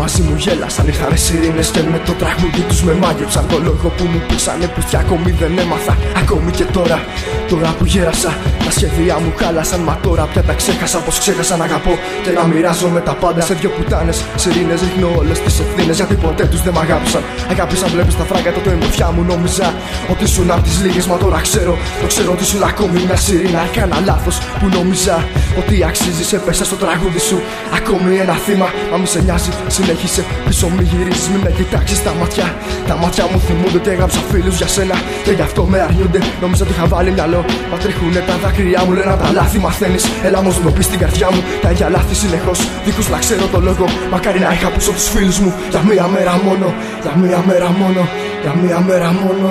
μαζί μου γέλασαν. Ήρθανε σιρήνες και με το τραγούδι τους με μάγεψαν. Το λόγο που μου πούσανε που ακόμη δεν έμαθα. Ακόμη και τώρα, τώρα που γέρασα Τα σχέδια μου χάλασαν. Μα τώρα πια τα ξέχασα Πως ξέχασα να αγαπώ και να μοιράζομαι τα πάντα. Σε δυο πουτάνες σιρήνες ρίχνω όλες τις ευθύνες Γιατί ποτέ τους δεν μ' αγάπησαν. Αγάπησαν βλέπεις τα φράγκα τότε η μου νόμιζα Ότι ήσουν απ' τις λίγες μα τώρα ξέρω Το ξέρω ότι ήσουν ακόμη μια σιρήνα. Έκανα λάθος που νόμιζα ότι αξίζεις Έπεσα στο τραγούδι σου. Ακόμη ένα θύμα Μα μη σε νοιάζει συνέχισε. Πίσω μη γυρίζεις Μη με κοιτάξεις τα μάτια. Τα μάτια μου θυμούνται ότι έγραψα φίλους για σένα Και γι' αυτό με αρνιούνται Νόμιζα ότι είχα βάλει μυαλό. Μα τρέχουνε τα δάκρυά μου λένε τα λάθη μαθαίνεις Έλα όμως μου πεις στην καρδιά μου. Τα ίδια λάθη συνεχώς. Δίχως να ξέρω το λόγο. Μακάρι να είχα πίσω τους φίλους μου. Για μία μέρα μόνο Για μία μέρα μόνο Για μία μέρα μόνο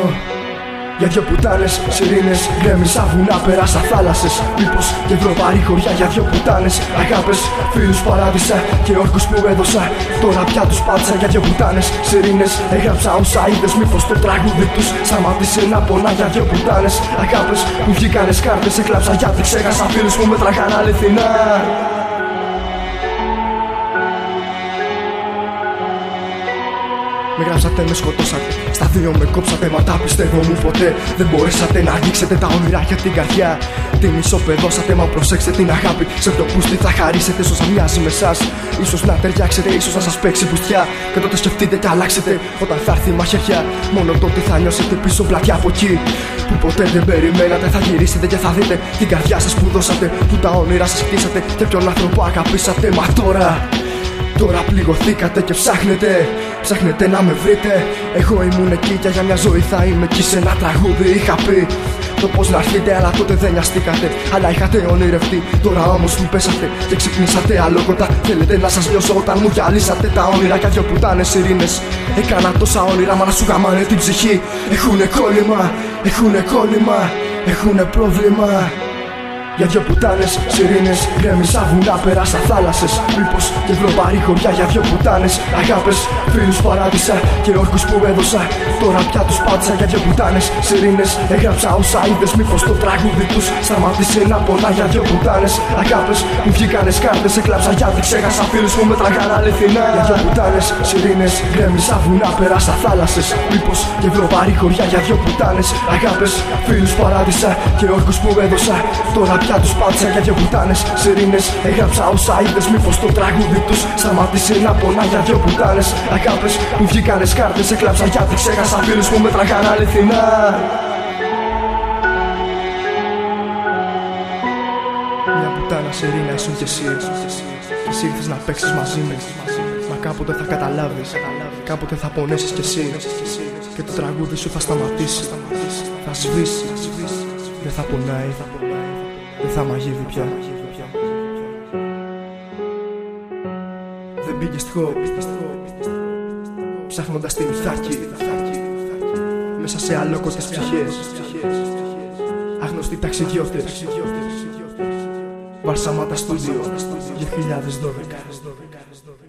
για δυο πουτάνες, σιρήνες, γκρέμισα βουνά, πέρασα θάλασσες. Μήπως και βρω χωριά για δυο πουτάνες. Αγάπες, φίλους παράδεισα και όρκους που έδωσα Τώρα πια τους πάτησα για δυο πουτάνες, σιρήνες Έγραψα όσα είδες, μήπως το τραγούδι τους Σταμάτησε να πονά για δυο πουτάνες. Αγάπες που βγήκανε κάρτες, έκλαψα γιατί ξέχασα φίλους που με τραχάνε αληθινά Με γράψατε, με σκοτώσατε. Στα δύο με κόψατε, μα τα πιστεύω μου ποτέ. Δεν μπορέσατε να αγγίξετε τα όνειρά για την καρδιά. Την ισοπεδώσατε, μα προσέξτε την αγάπη. Σε ποιο πούστη θα χαρίσετε, ίσω να μοιάζει με εσάς. σω να ταιριάξετε, ίσως να σας παίξει πουστιά. Και τότε σκεφτείτε και αλλάξετε όταν θα έρθει η μαχαιριά. Μόνο τότε θα νιώσετε πίσω πλατιά από εκεί. Που ποτέ δεν περιμένατε, θα γυρίσετε και θα δείτε την καρδιά σας που δώσατε. Που τα όνειρα σας χτίσατε και ποιον άνθρωπο αγαπήσατε. Μα τώρα Τώρα πληγωθήκατε και ψάχνετε Ψάχνετε να με βρείτε Εγώ ήμουν εκεί και για μια ζωή θα είμαι εκεί σε ένα τραγούδι είχα πει το πώς να έρθετε, αλλά τότε δεν νοιαστήκατε. Αλλά είχατε ονειρευτεί, τώρα όμως μου πέσατε και ξυπνήσατε αλόκοτα. Θέλετε να σας λιώσω όταν μου γυαλίσατε τα όνειρα και δυο πουτάνε ειρήνε. Έκανα τόσα όνειρα, μα να σου γαμάνε την ψυχή. Έχουνε κόλλημα, έχουνε κόλλημα, έχουνε πρόβλημα. Για δυο πουτάνες, σιρήνες, γκρέμισα βουνά, πέρασα θάλασσες. Μήπως και βρω χωριά για δυο πουτάνες. Αγάπες, φίλους παράδεισα και όρκους που έδωσα. Τώρα πια τους πάτησα για δυο πουτάνες, σιρήνες Έγραψα όσα είδες, μήπως το τραγούδι τους Σταμάτησε να πονά για δυο πουτάνες. Αγάπες, μου βγήκανε κάρτες, έκλαψα γιατί ξέχασα φίλους που με τραγάνε αληθινά. Για δυο πουτάνες, σιρήνες, γκρέμισα βουνά, πέρασα θάλασσες. Μήπως και βρω χωριά για δυο πουτάνες. Αγάπες, φίλους παράδεισα και όρκους που έδωσα. Τώρα πια τους πάτησα για δυο πουτάνες Σιρήνες. Έγραψα όσα είδες Μήπως το τραγούδι τους σταμάτησε να πονά για δυο πουτάνες. Αγάπες που βγήκανε κάρτες Έκλαψα γιατί ξέχασα φίλους που με τραγάνε αληθινά. Μια πουτάνα σιρήνα ήσουν κι εσύ Και εσύ ήρθες να παίξεις μαζί μου Μα κάποτε θα καταλάβεις. Κάποτε θα πονέσεις κι εσύ. Και το τραγούδι σου θα σταματήσει. Θα σβήσει. Δεν θα πονάει δεν θα μαγεύει πια Δεν μπήκε στη χώρα Ψάχνοντας την ηθάκη Μέσα σε αλόκοτες ψυχές Αγνωστοί ταξιδιώτες Βαρσαμάτα στούντιο 2012